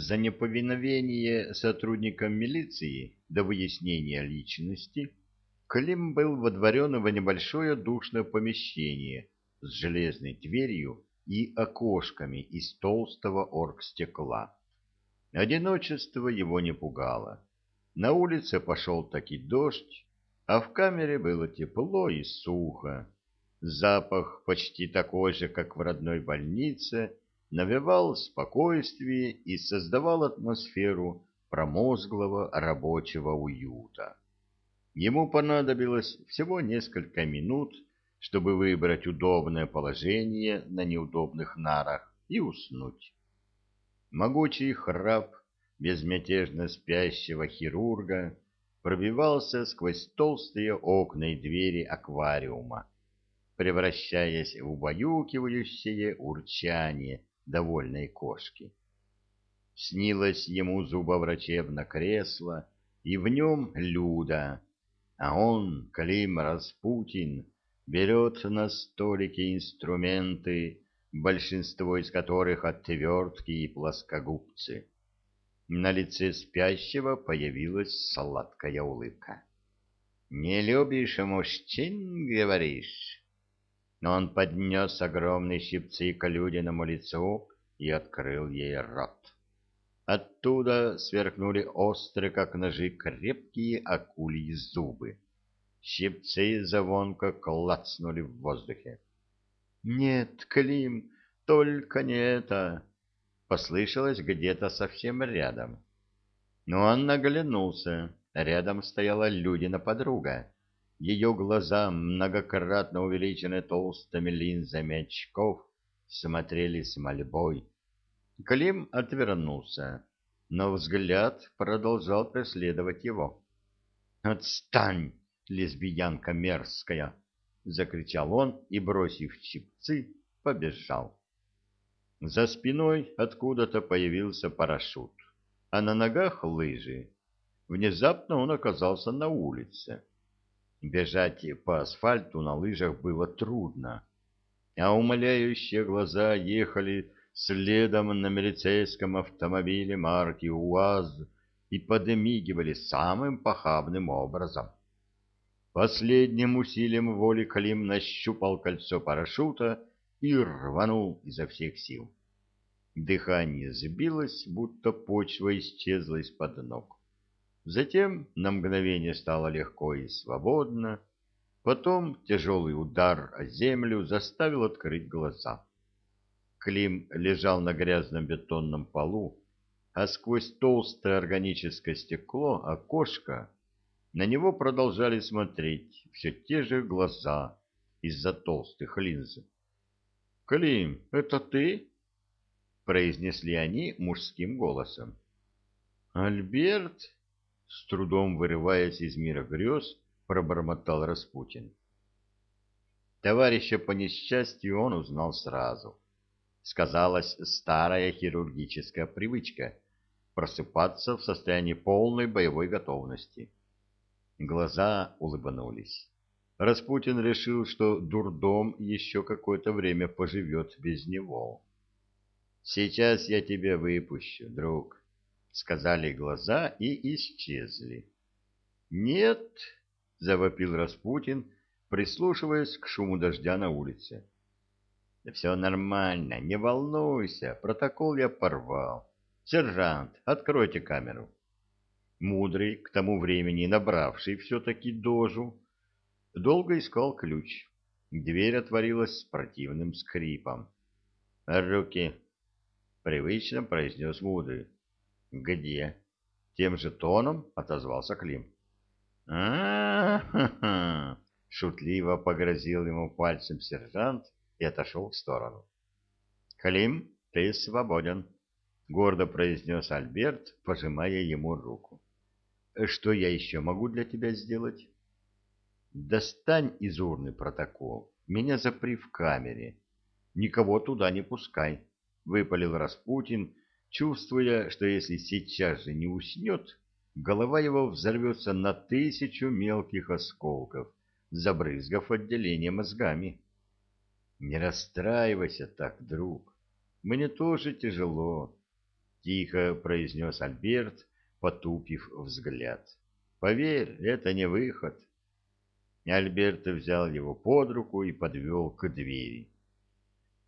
За неповиновение сотрудникам милиции до выяснения личности Клим был водворен в небольшое душное помещение с железной дверью и окошками из толстого оргстекла. Одиночество его не пугало. На улице пошел таки дождь, а в камере было тепло и сухо. Запах, почти такой же, как в родной больнице, навевал спокойствие и создавал атмосферу промозглого рабочего уюта. Ему понадобилось всего несколько минут, чтобы выбрать удобное положение на неудобных нарах и уснуть. Могучий храп безмятежно спящего хирурга пробивался сквозь толстые окна и двери аквариума, превращаясь в убаюкивающее урчание довольной кошки. Снилось ему зубоврачебно кресло, и в нем Люда, а он, Клим Распутин, берет на столике инструменты, большинство из которых отвертки и плоскогубцы. На лице спящего появилась сладкая улыбка. «Не любишь мужчин, говоришь?» Но он поднес огромные щипцы к Людиному лицу и открыл ей рот. Оттуда сверкнули острые, как ножи, крепкие акульи зубы. Щипцы звонко клацнули в воздухе. «Нет, Клим, только не это!» послышалось где-то совсем рядом. Но он наглянулся. Рядом стояла Людина подруга. Ее глаза, многократно увеличенные толстыми линзами очков, смотрели с мольбой. Клим отвернулся, но взгляд продолжал преследовать его. «Отстань, лесбиянка мерзкая!» — закричал он и, бросив щипцы, побежал. За спиной откуда-то появился парашют, а на ногах лыжи. Внезапно он оказался на улице. Бежать по асфальту на лыжах было трудно, а умоляющие глаза ехали следом на милицейском автомобиле марки УАЗ и подмигивали самым похабным образом. Последним усилием воли Клим нащупал кольцо парашюта и рванул изо всех сил. Дыхание сбилось, будто почва исчезла из-под ног. Затем на мгновение стало легко и свободно, потом тяжелый удар о землю заставил открыть глаза. Клим лежал на грязном бетонном полу, а сквозь толстое органическое стекло окошко на него продолжали смотреть все те же глаза из-за толстых линз. «Клим, это ты?» — произнесли они мужским голосом. «Альберт?» — с трудом вырываясь из мира грез, пробормотал Распутин. Товарища по несчастью он узнал сразу. Сказалась старая хирургическая привычка просыпаться в состоянии полной боевой готовности. Глаза улыбнулись. Распутин решил, что дурдом еще какое-то время поживет без него. «Сейчас я тебя выпущу, друг», — сказали глаза и исчезли. «Нет», — завопил Распутин, прислушиваясь к шуму дождя на улице. «Да все нормально, не волнуйся, протокол я порвал. Сержант, откройте камеру». Мудрый, к тому времени набравший все-таки дожу, Долго искал ключ. Дверь отворилась с противным скрипом. «Руки!» — привычно произнес Мудрый. «Где?» — тем же тоном отозвался Клим. а шутливо погрозил ему пальцем сержант и отошел в сторону. «Клим, ты свободен!» — гордо произнес Альберт, пожимая ему руку. «Что я еще могу для тебя сделать?» Достань из урны протокол, меня запри в камере. Никого туда не пускай, — выпалил Распутин, чувствуя, что если сейчас же не уснет, голова его взорвется на тысячу мелких осколков, забрызгав отделение мозгами. Не расстраивайся так, друг. Мне тоже тяжело. — тихо произнес Альберт, потупив взгляд. «Поверь, это не выход». Альберт взял его под руку и подвел к двери.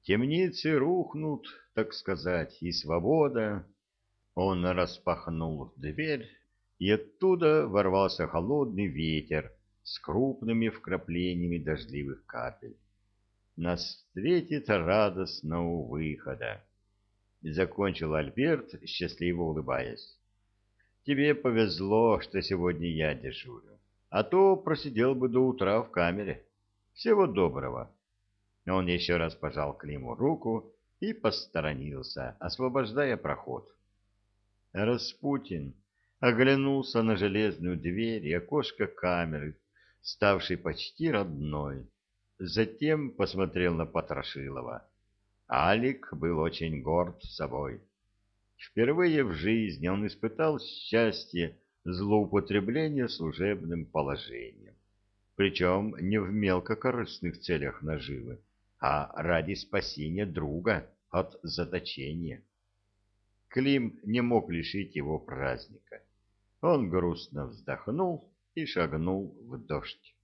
Темницы рухнут, так сказать, и свобода. Он распахнул дверь, и оттуда ворвался холодный ветер с крупными вкраплениями дождливых капель. Нас встретит радостно у выхода. Закончил Альберт, счастливо улыбаясь. Тебе повезло, что сегодня я дежурю, а то просидел бы до утра в камере. Всего доброго. Он еще раз пожал Климу руку и посторонился, освобождая проход. Распутин оглянулся на железную дверь и окошко камеры, ставшей почти родной. Затем посмотрел на Потрошилова. Алик был очень горд собой. Впервые в жизни он испытал счастье злоупотребления служебным положением. Причем не в мелкокорыстных целях наживы, а ради спасения друга от заточения. Клим не мог лишить его праздника. Он грустно вздохнул и шагнул в дождь.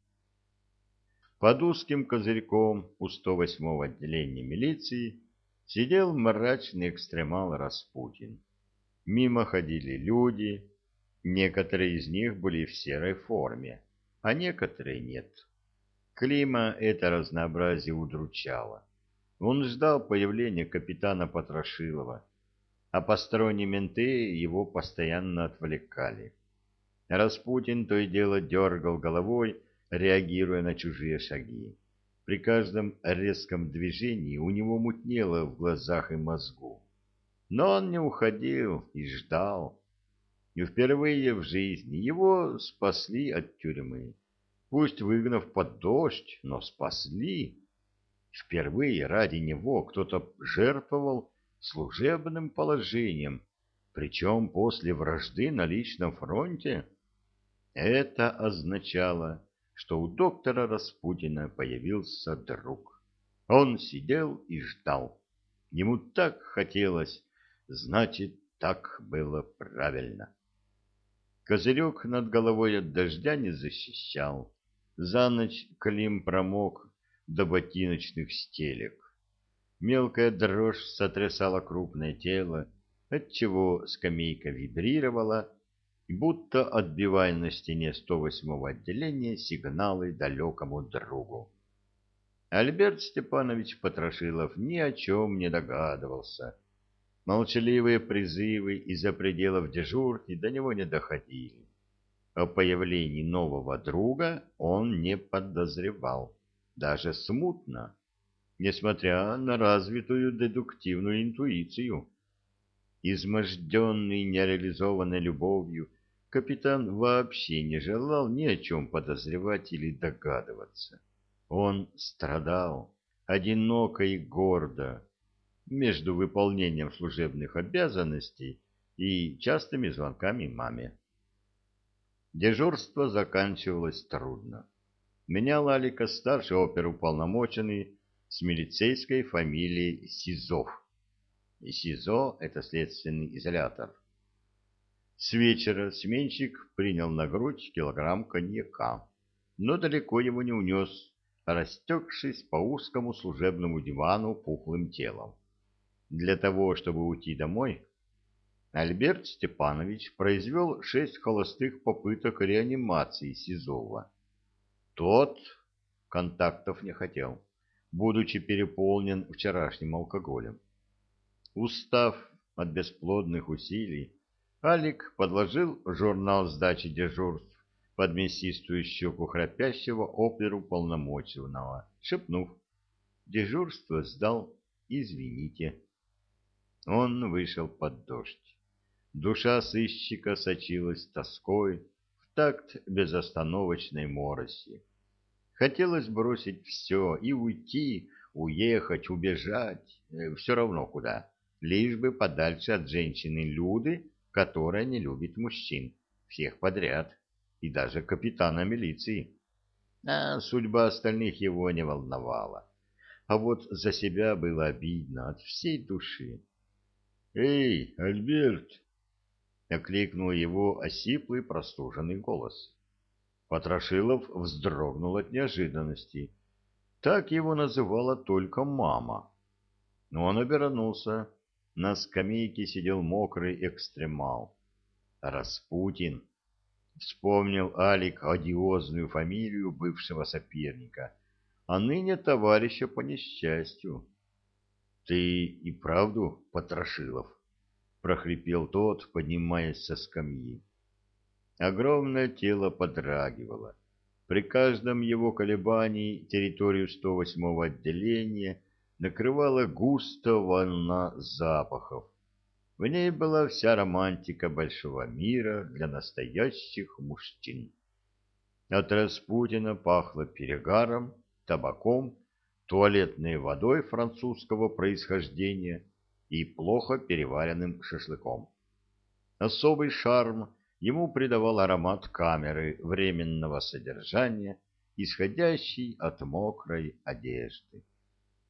Под узким козырьком у 108-го отделения милиции сидел мрачный экстремал Распутин. Мимо ходили люди, некоторые из них были в серой форме, а некоторые нет. Клима это разнообразие удручало. Он ждал появления капитана Потрошилова, а посторонние менты его постоянно отвлекали. Распутин то и дело дергал головой, реагируя на чужие шаги. При каждом резком движении у него мутнело в глазах и мозгу. Но он не уходил и ждал. И впервые в жизни его спасли от тюрьмы пусть выгнав под дождь, но спасли. Впервые ради него кто-то жертвовал служебным положением, причем после вражды на личном фронте. Это означало, что у доктора Распутина появился друг. Он сидел и ждал. Ему так хотелось, значит, так было правильно. Козырек над головой от дождя не защищал. За ночь Клим промок до ботиночных стелек. Мелкая дрожь сотрясала крупное тело, отчего скамейка вибрировала, будто отбивая на стене 108-го отделения сигналы далекому другу. Альберт Степанович Потрошилов ни о чем не догадывался. Молчаливые призывы из-за пределов дежурки до него не доходили. О появлении нового друга он не подозревал, даже смутно, несмотря на развитую дедуктивную интуицию. Изможденный нереализованной любовью, капитан вообще не желал ни о чем подозревать или догадываться. Он страдал, одиноко и гордо, между выполнением служебных обязанностей и частыми звонками маме. Дежурство заканчивалось трудно. Менял Алика старший оперуполномоченный с милицейской фамилией Сизов. И СИЗО — это следственный изолятор. С вечера сменщик принял на грудь килограмм коньяка, но далеко его не унес, растекшись по узкому служебному дивану пухлым телом. Для того, чтобы уйти домой, Альберт Степанович произвел шесть холостых попыток реанимации Сизова. Тот контактов не хотел, будучи переполнен вчерашним алкоголем. Устав от бесплодных усилий, Алик подложил журнал сдачи дежурств под мясистую щеку храпящего оперу полномоченного, шепнув «Дежурство сдал, извините». Он вышел под дождь. Душа сыщика сочилась тоской в такт безостановочной мороси. Хотелось бросить все и уйти, уехать, убежать, э, все равно куда, лишь бы подальше от женщины Люды, которая не любит мужчин, всех подряд, и даже капитана милиции. А судьба остальных его не волновала. А вот за себя было обидно от всей души. «Эй, Альберт!» — окликнул его осиплый простуженный голос. Потрошилов вздрогнул от неожиданности. Так его называла только мама. Но он обернулся. На скамейке сидел мокрый экстремал. Распутин. Вспомнил Алик одиозную фамилию бывшего соперника, а ныне товарища по несчастью. — Ты и правду, Потрошилов? — прохрипел тот, поднимаясь со скамьи. Огромное тело подрагивало. При каждом его колебании территорию 108-го отделения накрывала густо волна запахов. В ней была вся романтика большого мира для настоящих мужчин. От Распутина пахло перегаром, табаком, туалетной водой французского происхождения и плохо переваренным шашлыком. Особый шарм ему придавал аромат камеры временного содержания, исходящий от мокрой одежды.